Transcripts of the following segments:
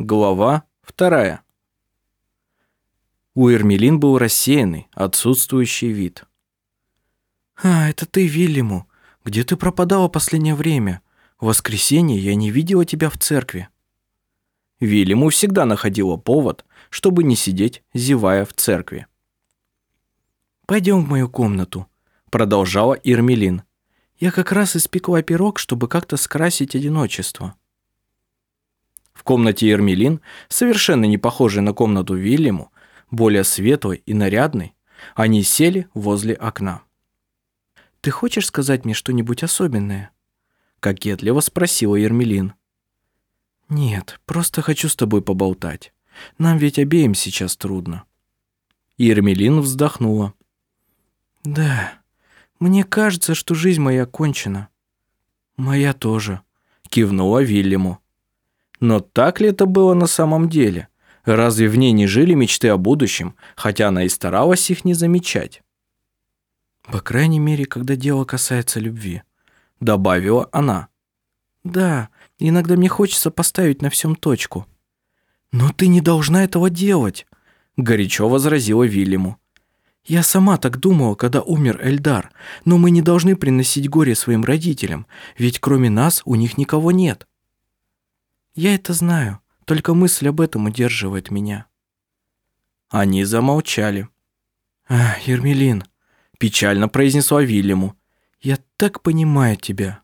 Глава вторая. У Эрмелин был рассеянный, отсутствующий вид. «А, это ты, Вильяму. Где ты пропадала последнее время? В воскресенье я не видела тебя в церкви». Вильяму всегда находила повод, чтобы не сидеть, зевая в церкви. «Пойдем в мою комнату», — продолжала Ирмелин. «Я как раз испекла пирог, чтобы как-то скрасить одиночество». В комнате Ермелин, совершенно не похожей на комнату Вильяму, более светлой и нарядной, они сели возле окна. «Ты хочешь сказать мне что-нибудь особенное?» Кокетливо спросила Ермелин. «Нет, просто хочу с тобой поболтать. Нам ведь обеим сейчас трудно». Ермелин вздохнула. «Да, мне кажется, что жизнь моя кончена». «Моя тоже», кивнула Вильяму. Но так ли это было на самом деле? Разве в ней не жили мечты о будущем, хотя она и старалась их не замечать? «По крайней мере, когда дело касается любви», — добавила она. «Да, иногда мне хочется поставить на всем точку». «Но ты не должна этого делать», — горячо возразила Вильяму. «Я сама так думала, когда умер Эльдар, но мы не должны приносить горе своим родителям, ведь кроме нас у них никого нет». Я это знаю, только мысль об этом удерживает меня. Они замолчали. «А, Ермелин», – печально произнесла Вильяму, – «я так понимаю тебя».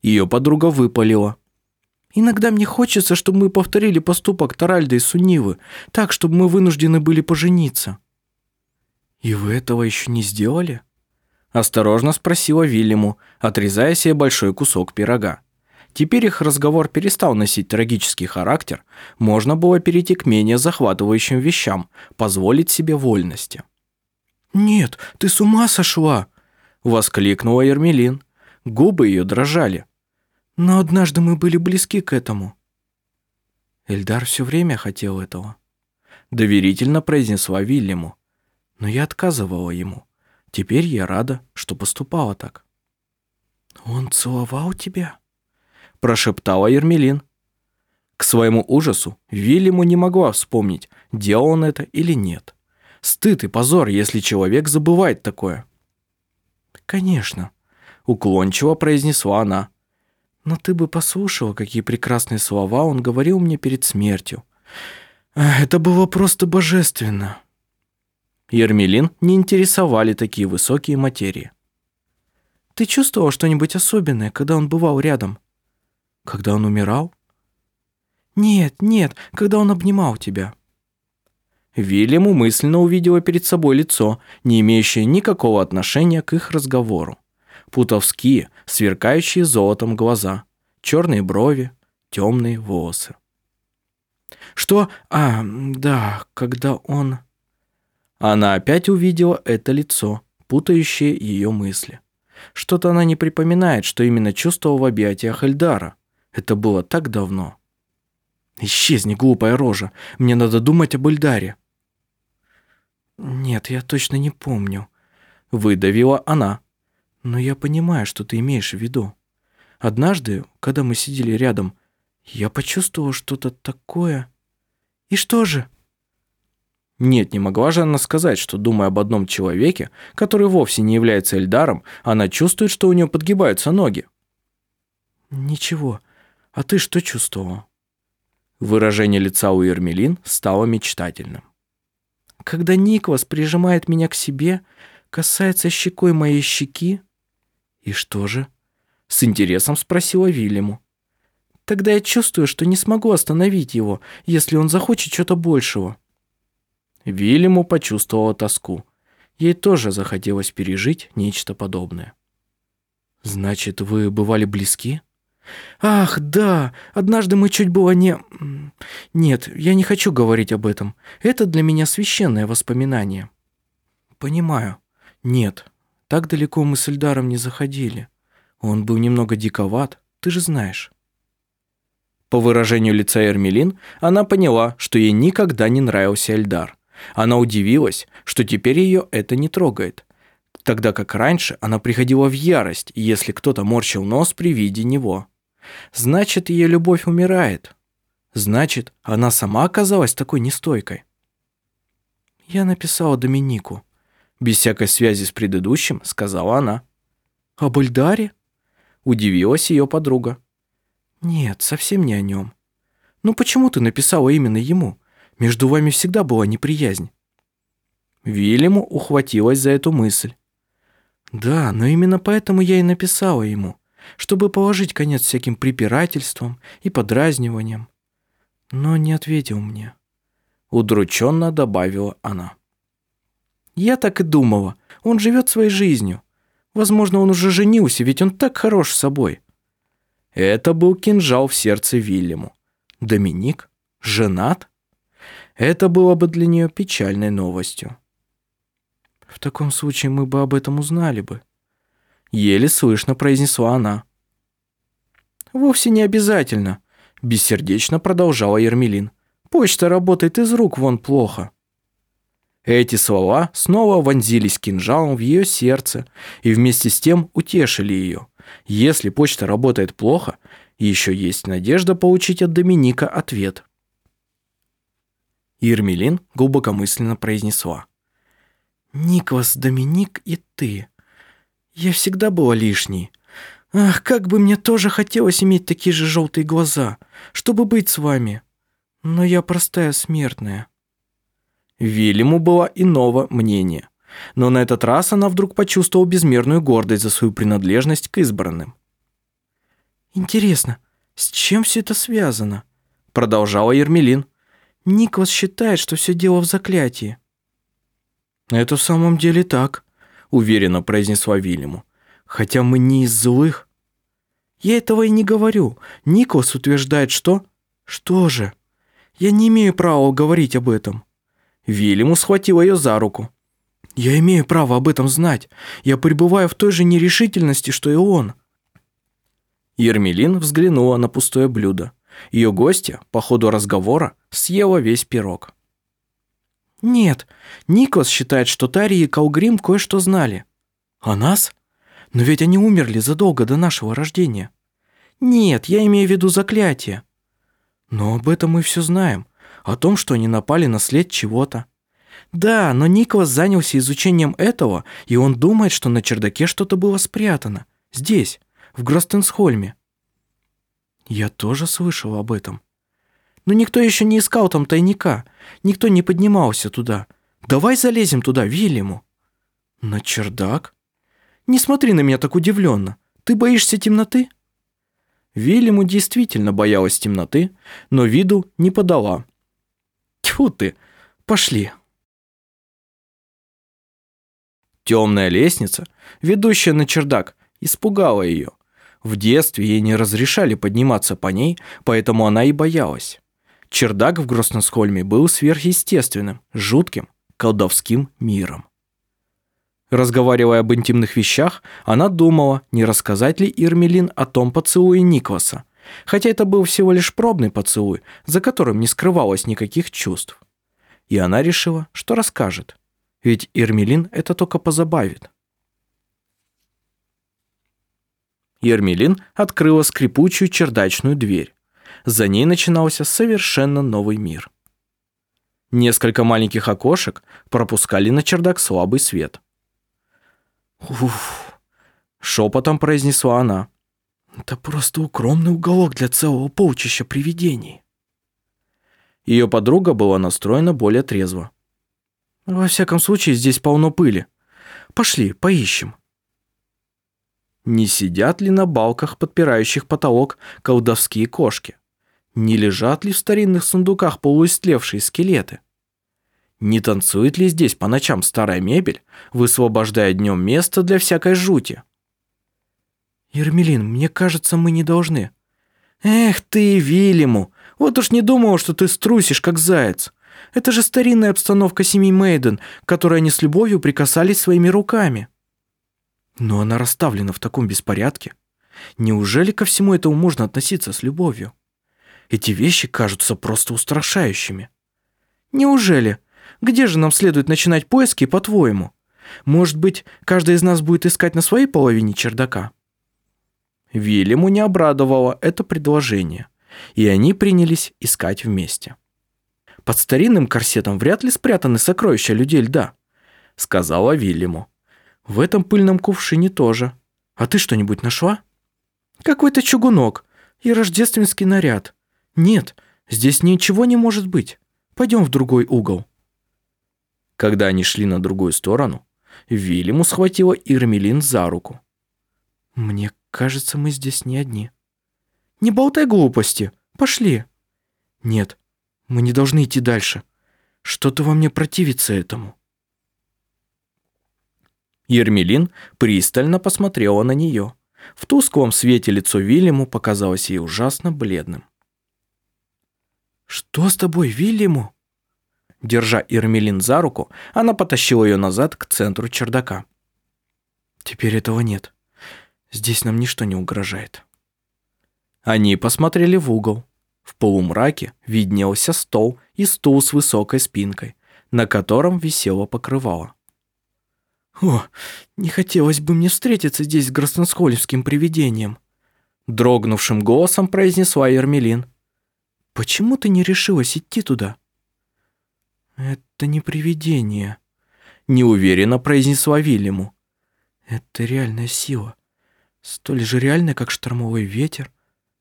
Ее подруга выпалила. «Иногда мне хочется, чтобы мы повторили поступок Таральда и Сунивы, так, чтобы мы вынуждены были пожениться». «И вы этого еще не сделали?» Осторожно спросила Вильяму, отрезая себе большой кусок пирога. Теперь их разговор перестал носить трагический характер, можно было перейти к менее захватывающим вещам, позволить себе вольности. «Нет, ты с ума сошла!» – воскликнула Ермелин. Губы ее дрожали. «Но однажды мы были близки к этому». Эльдар все время хотел этого. Доверительно произнесла Вильяму. Но я отказывала ему. Теперь я рада, что поступала так. «Он целовал тебя?» Прошептала Ермелин. К своему ужасу Вильяму не могла вспомнить, делал он это или нет. Стыд и позор, если человек забывает такое. «Конечно», — уклончиво произнесла она. «Но ты бы послушала, какие прекрасные слова он говорил мне перед смертью. Это было просто божественно». Ермелин не интересовали такие высокие материи. «Ты чувствовал что-нибудь особенное, когда он бывал рядом?» Когда он умирал? Нет, нет, когда он обнимал тебя. Вильяму мысленно увидела перед собой лицо, не имеющее никакого отношения к их разговору. Путовские, сверкающие золотом глаза, черные брови, темные волосы. Что? А, да, когда он... Она опять увидела это лицо, путающее ее мысли. Что-то она не припоминает, что именно чувствовала в объятиях Эльдара. Это было так давно. Исчезни, глупая рожа. Мне надо думать об Эльдаре. Нет, я точно не помню. Выдавила она. Но я понимаю, что ты имеешь в виду. Однажды, когда мы сидели рядом, я почувствовала что-то такое. И что же? Нет, не могла же она сказать, что, думая об одном человеке, который вовсе не является Эльдаром, она чувствует, что у нее подгибаются ноги. Ничего, а ты что чувствовал? Выражение лица у Ермелин стало мечтательным. Когда Никвас прижимает меня к себе, касается щекой моей щеки... И что же? С интересом спросила Вильяму. Тогда я чувствую, что не смогу остановить его, если он захочет чего-то большего. Вильяму почувствовала тоску. Ей тоже захотелось пережить нечто подобное. «Значит, вы бывали близки?» «Ах, да, однажды мы чуть было не... Нет, я не хочу говорить об этом. Это для меня священное воспоминание». «Понимаю. Нет, так далеко мы с Эльдаром не заходили. Он был немного диковат, ты же знаешь». По выражению лица Эрмелин, она поняла, что ей никогда не нравился Эльдар. Она удивилась, что теперь ее это не трогает. Тогда как раньше она приходила в ярость, если кто-то морщил нос при виде него. Значит, ее любовь умирает. Значит, она сама оказалась такой нестойкой. Я написала Доминику. Без всякой связи с предыдущим, сказала она. Об Эльдаре? Удивилась ее подруга. Нет, совсем не о нем. Ну почему ты написала именно ему? Между вами всегда была неприязнь. Вильяму ухватилась за эту мысль. Да, но именно поэтому я и написала ему, чтобы положить конец всяким препирательствам и подразниваниям. Но не ответил мне. Удрученно добавила она. Я так и думала. Он живет своей жизнью. Возможно, он уже женился, ведь он так хорош собой. Это был кинжал в сердце Вильяму. Доминик? Женат? Это было бы для нее печальной новостью. В таком случае мы бы об этом узнали бы. Еле слышно произнесла она. Вовсе не обязательно, бессердечно продолжала Ермелин. Почта работает из рук вон плохо. Эти слова снова вонзились кинжалом в ее сердце и вместе с тем утешили ее. Если почта работает плохо, еще есть надежда получить от Доминика ответ. Ермелин глубокомысленно произнесла. «Никлас, Доминик и ты. Я всегда была лишней. Ах, как бы мне тоже хотелось иметь такие же желтые глаза, чтобы быть с вами. Но я простая смертная». Вильяму было иного мнения. Но на этот раз она вдруг почувствовала безмерную гордость за свою принадлежность к избранным. «Интересно, с чем все это связано?» Продолжала Ермелин. «Никлас считает, что все дело в заклятии». «Это в самом деле так», уверенно произнесла Вильяму. «Хотя мы не из злых». «Я этого и не говорю. Никлас утверждает, что...» «Что же? Я не имею права говорить об этом». Вильяму схватил ее за руку. «Я имею право об этом знать. Я пребываю в той же нерешительности, что и он». Ермелин взглянула на пустое блюдо. Ее гостья, по ходу разговора, съела весь пирог. «Нет, Никос считает, что Тари и Калгрим кое-что знали». «О нас? Но ведь они умерли задолго до нашего рождения». «Нет, я имею в виду заклятие». «Но об этом мы все знаем. О том, что они напали на след чего-то». «Да, но Николас занялся изучением этого, и он думает, что на чердаке что-то было спрятано. Здесь, в Гростенсхольме». «Я тоже слышал об этом», но никто еще не искал там тайника. Никто не поднимался туда. Давай залезем туда, Вильяму». «На чердак?» «Не смотри на меня так удивленно. Ты боишься темноты?» Вильяму действительно боялась темноты, но виду не подала. «Тьфу ты! Пошли!» Темная лестница, ведущая на чердак, испугала ее. В детстве ей не разрешали подниматься по ней, поэтому она и боялась. Чердак в Гросносхольме был сверхъестественным, жутким, колдовским миром. Разговаривая об интимных вещах, она думала, не рассказать ли Ирмелин о том поцелуе Никваса, хотя это был всего лишь пробный поцелуй, за которым не скрывалось никаких чувств. И она решила, что расскажет, ведь Ирмелин это только позабавит. Ермелин открыла скрипучую чердачную дверь. За ней начинался совершенно новый мир. Несколько маленьких окошек пропускали на чердак слабый свет. «Уф!» – шепотом произнесла она. «Это просто укромный уголок для целого полчища привидений». Ее подруга была настроена более трезво. «Во всяком случае, здесь полно пыли. Пошли, поищем». Не сидят ли на балках, подпирающих потолок, колдовские кошки? Не лежат ли в старинных сундуках полуистлевшие скелеты? Не танцует ли здесь по ночам старая мебель, высвобождая днем место для всякой жути? Ермелин, мне кажется, мы не должны. Эх ты, Вильяму, вот уж не думал, что ты струсишь, как заяц. Это же старинная обстановка семьи Мейден, которой они с любовью прикасались своими руками. Но она расставлена в таком беспорядке. Неужели ко всему этому можно относиться с любовью? Эти вещи кажутся просто устрашающими. Неужели? Где же нам следует начинать поиски, по-твоему? Может быть, каждый из нас будет искать на своей половине чердака? Вильяму не обрадовало это предложение. и они принялись искать вместе. «Под старинным корсетом вряд ли спрятаны сокровища людей льда», — сказала Вильяму. «В этом пыльном кувшине тоже. А ты что-нибудь нашла?» «Какой-то чугунок и рождественский наряд. Нет, здесь ничего не может быть. Пойдем в другой угол». Когда они шли на другую сторону, Вильяму схватила Ирмелин за руку. «Мне кажется, мы здесь не одни». «Не болтай глупости. Пошли». «Нет, мы не должны идти дальше. Что-то во мне противится этому». Ермелин пристально посмотрела на нее. В тусклом свете лицо Вильяму показалось ей ужасно бледным. «Что с тобой, Вильяму?» Держа Ирмелин за руку, она потащила ее назад к центру чердака. «Теперь этого нет. Здесь нам ничто не угрожает». Они посмотрели в угол. В полумраке виднелся стол и стул с высокой спинкой, на котором висело покрывало. «О, не хотелось бы мне встретиться здесь с гроссенсхольмским привидением», дрогнувшим голосом произнесла Ермелин. «Почему ты не решилась идти туда?» «Это не привидение», неуверенно произнесла Вильяму. «Это реальная сила, столь же реальная, как штормовой ветер,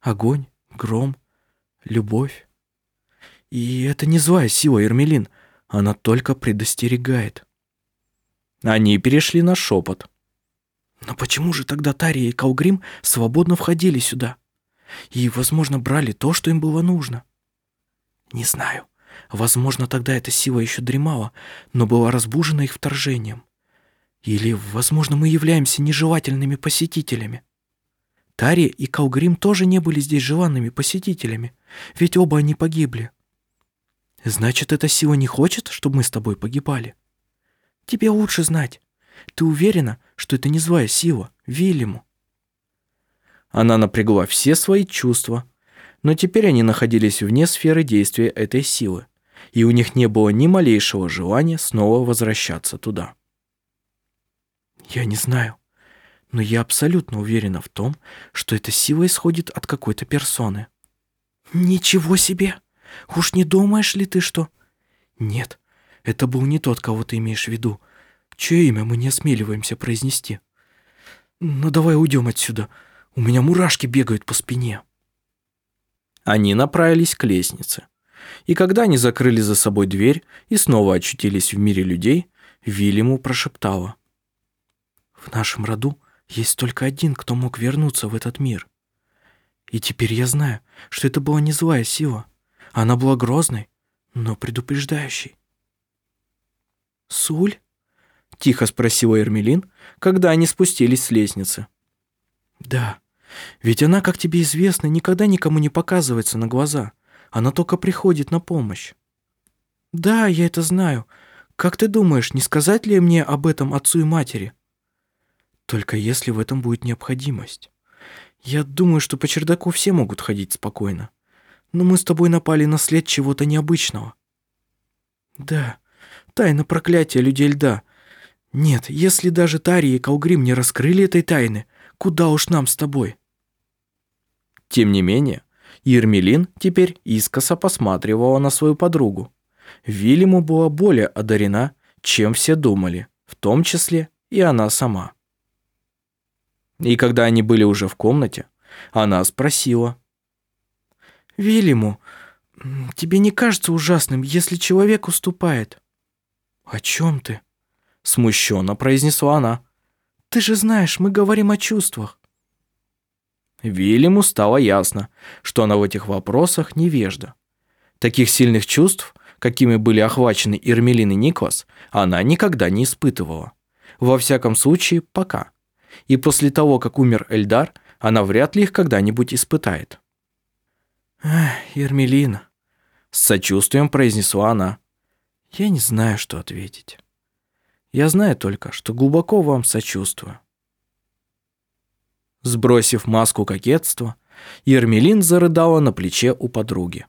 огонь, гром, любовь. И это не злая сила, Ермелин, она только предостерегает». Они перешли на шепот. Но почему же тогда Тария и Калгрим свободно входили сюда? И, возможно, брали то, что им было нужно? Не знаю. Возможно, тогда эта сила еще дремала, но была разбужена их вторжением. Или, возможно, мы являемся нежелательными посетителями. Тария и Калгрим тоже не были здесь желанными посетителями, ведь оба они погибли. Значит, эта сила не хочет, чтобы мы с тобой погибали? Тебе лучше знать. Ты уверена, что это не злая сила, Вильяму?» Она напрягла все свои чувства, но теперь они находились вне сферы действия этой силы, и у них не было ни малейшего желания снова возвращаться туда. «Я не знаю, но я абсолютно уверена в том, что эта сила исходит от какой-то персоны». «Ничего себе! Уж не думаешь ли ты, что...» «Нет, это был не тот, кого ты имеешь в виду. Чье имя мы не осмеливаемся произнести? Ну давай уйдем отсюда. У меня мурашки бегают по спине. Они направились к лестнице. И когда они закрыли за собой дверь и снова очутились в мире людей, Вильяму прошептала. «В нашем роду есть только один, кто мог вернуться в этот мир. И теперь я знаю, что это была не злая сила. Она была грозной, но предупреждающей. «Суль?» — тихо спросила Эрмелин, когда они спустились с лестницы. «Да, ведь она, как тебе известно, никогда никому не показывается на глаза. Она только приходит на помощь». «Да, я это знаю. Как ты думаешь, не сказать ли мне об этом отцу и матери?» «Только если в этом будет необходимость. Я думаю, что по чердаку все могут ходить спокойно. Но мы с тобой напали на след чего-то необычного». «Да, Тайна проклятия людей льда. Нет, если даже Тари и Калгрим не раскрыли этой тайны, куда уж нам с тобой? Тем не менее, Ермелин теперь искоса посматривала на свою подругу. Вильяму была более одарена, чем все думали, в том числе и она сама. И когда они были уже в комнате, она спросила. «Вильяму, тебе не кажется ужасным, если человек уступает?» «О чем ты?» – смущенно произнесла она. «Ты же знаешь, мы говорим о чувствах». Вильяму стало ясно, что она в этих вопросах невежда. Таких сильных чувств, какими были охвачены Ирмелин и Никлас, она никогда не испытывала. Во всяком случае, пока. И после того, как умер Эльдар, она вряд ли их когда-нибудь испытает. «Эх, Ермелина», – с сочувствием произнесла она. Я не знаю, что ответить. Я знаю только, что глубоко вам сочувствую. Сбросив маску кокетства, Ермелин зарыдала на плече у подруги.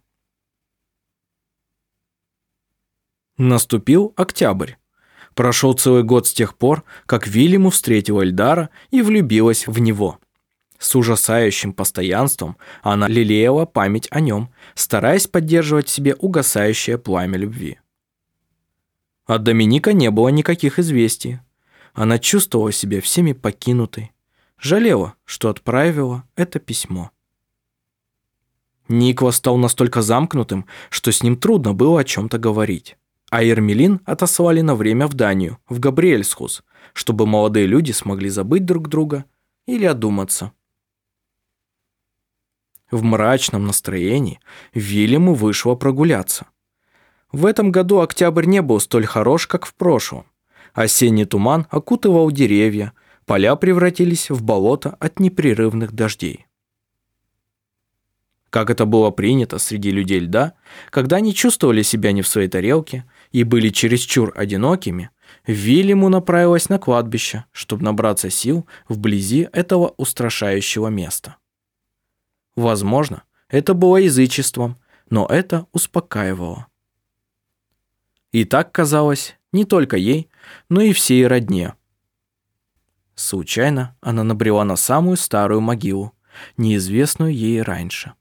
Наступил октябрь. Прошел целый год с тех пор, как Вильяму встретила Эльдара и влюбилась в него. С ужасающим постоянством она лелеяла память о нем, стараясь поддерживать в себе угасающее пламя любви. От Доминика не было никаких известий. Она чувствовала себя всеми покинутой, жалела, что отправила это письмо. Никва стал настолько замкнутым, что с ним трудно было о чем-то говорить. А Ермелин отослали на время в Данию, в Габриэльсхус, чтобы молодые люди смогли забыть друг друга или одуматься. В мрачном настроении Вильяму вышло прогуляться. В этом году октябрь не был столь хорош, как в прошлом. Осенний туман окутывал деревья, поля превратились в болото от непрерывных дождей. Как это было принято среди людей льда, когда они чувствовали себя не в своей тарелке и были чересчур одинокими, Вильяму направилась на кладбище, чтобы набраться сил вблизи этого устрашающего места. Возможно, это было язычеством, но это успокаивало. И так казалось не только ей, но и всей родне. Случайно она набрела на самую старую могилу, неизвестную ей раньше.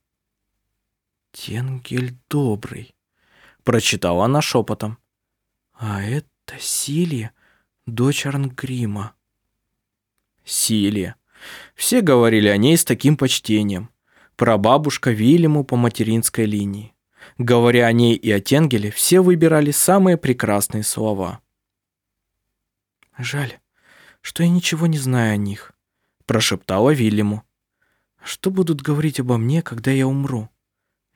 «Тенгель добрый», — прочитала она шепотом. «А это Силия, дочь Арнгрима». Силия. Все говорили о ней с таким почтением. Прабабушка Вильяму по материнской линии. Говоря о ней и о Тенгеле, все выбирали самые прекрасные слова. «Жаль, что я ничего не знаю о них», – прошептала Вильяму. «Что будут говорить обо мне, когда я умру?»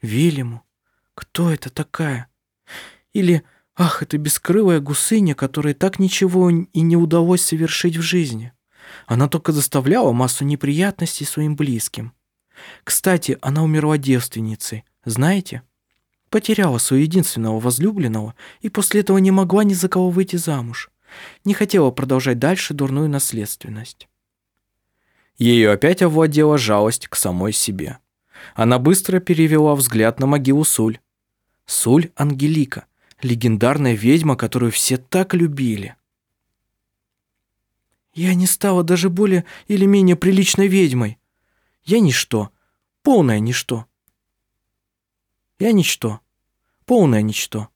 Вильяму? Кто это такая? Или, ах, это бескрылая гусыня, которой так ничего и не удалось совершить в жизни. Она только заставляла массу неприятностей своим близким. Кстати, она умерла девственницей, знаете? Потеряла своего единственного возлюбленного и после этого не могла ни за кого выйти замуж. Не хотела продолжать дальше дурную наследственность. Ею опять овладела жалость к самой себе. Она быстро перевела взгляд на могилу Суль. Суль Ангелика, легендарная ведьма, которую все так любили. Я не стала даже более или менее приличной ведьмой. Я ничто, полное ничто. Я ничто, полное ничто.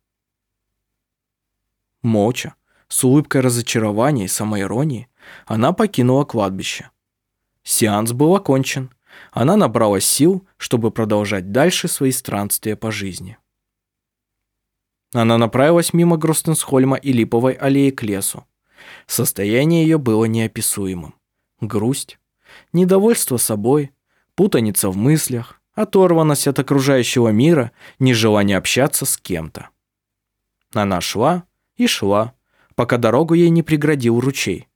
Молча, с улыбкой разочарования и самоиронии, она покинула кладбище. Сеанс был окончен, она набрала сил, чтобы продолжать дальше свои странствия по жизни. Она направилась мимо Гростенсхольма и Липовой аллеи к лесу. Состояние ее было неописуемым. Грусть, недовольство собой, путаница в мыслях, оторванность от окружающего мира, нежелание общаться с кем-то. Она шла и шла, пока дорогу ей не преградил ручей.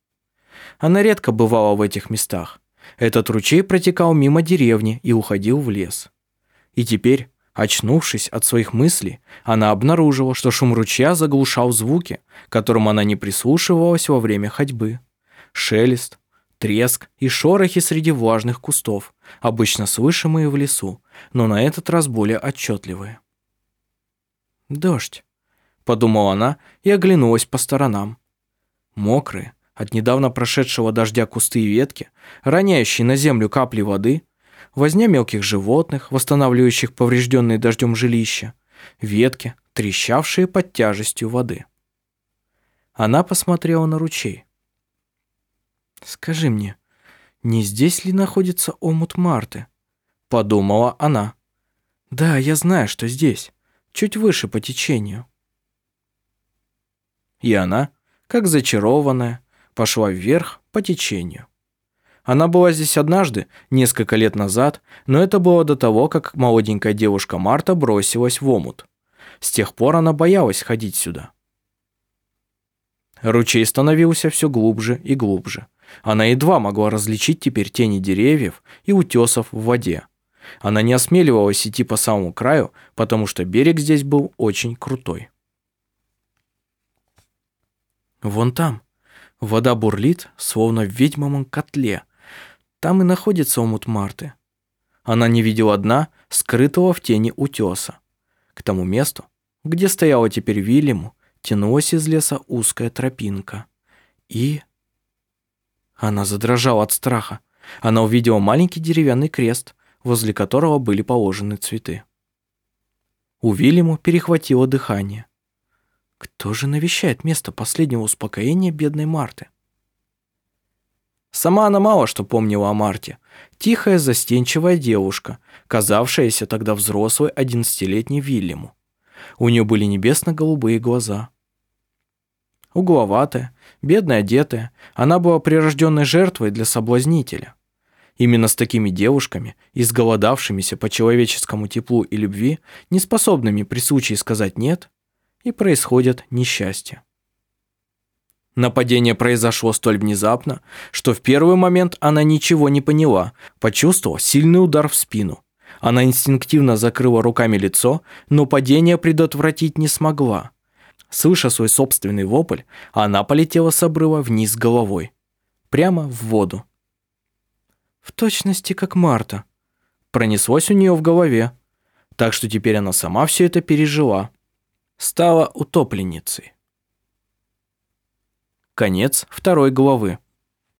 Она редко бывала в этих местах, этот ручей протекал мимо деревни и уходил в лес. И теперь, очнувшись от своих мыслей, она обнаружила, что шум ручья заглушал звуки, которым она не прислушивалась во время ходьбы. Шелест, треск и шорохи среди влажных кустов, обычно слышимые в лесу, но на этот раз более отчетливые. «Дождь», — подумала она и оглянулась по сторонам. Мокрые, от недавно прошедшего дождя кусты и ветки, роняющие на землю капли воды, возня мелких животных, восстанавливающих поврежденные дождем жилища, ветки, трещавшие под тяжестью воды. Она посмотрела на ручей. «Скажи мне, не здесь ли находится омут Марты?» Подумала она. «Да, я знаю, что здесь, чуть выше по течению». И она, как зачарованная, пошла вверх по течению. Она была здесь однажды, несколько лет назад, но это было до того, как молоденькая девушка Марта бросилась в омут. С тех пор она боялась ходить сюда. Ручей становился все глубже и глубже. Она едва могла различить теперь тени деревьев и утесов в воде. Она не осмеливалась идти по самому краю, потому что берег здесь был очень крутой. «Вон там», Вода бурлит, словно в ведьмовом котле. Там и находится омут Марты. Она не видела дна, скрытого в тени утеса. К тому месту, где стояла теперь Вильяму, тянулась из леса узкая тропинка. И... Она задрожала от страха. она увидела маленький деревянный крест, возле которого были положены цветы. У Вильяму перехватило дыхание. Кто же навещает место последнего успокоения бедной Марты? Сама она мало что помнила о Марте. Тихая, застенчивая девушка, казавшаяся тогда взрослой одиннадцатилетней Вильяму. У нее были небесно-голубые глаза. Угловатая, бедно одетая, она была прирожденной жертвой для соблазнителя. Именно с такими девушками, изголодавшимися по человеческому теплу и любви, неспособными при случае сказать «нет», и происходят несчастья. Нападение произошло столь внезапно, что в первый момент она ничего не поняла, почувствовала сильный удар в спину. Она инстинктивно закрыла руками лицо, но падение предотвратить не смогла. Слыша свой собственный вопль, она полетела с обрыва вниз головой, прямо в воду. В точности как Марта. Пронеслось у нее в голове. Так что теперь она сама все это пережила. Стала утопленницей. Конец второй главы.